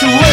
to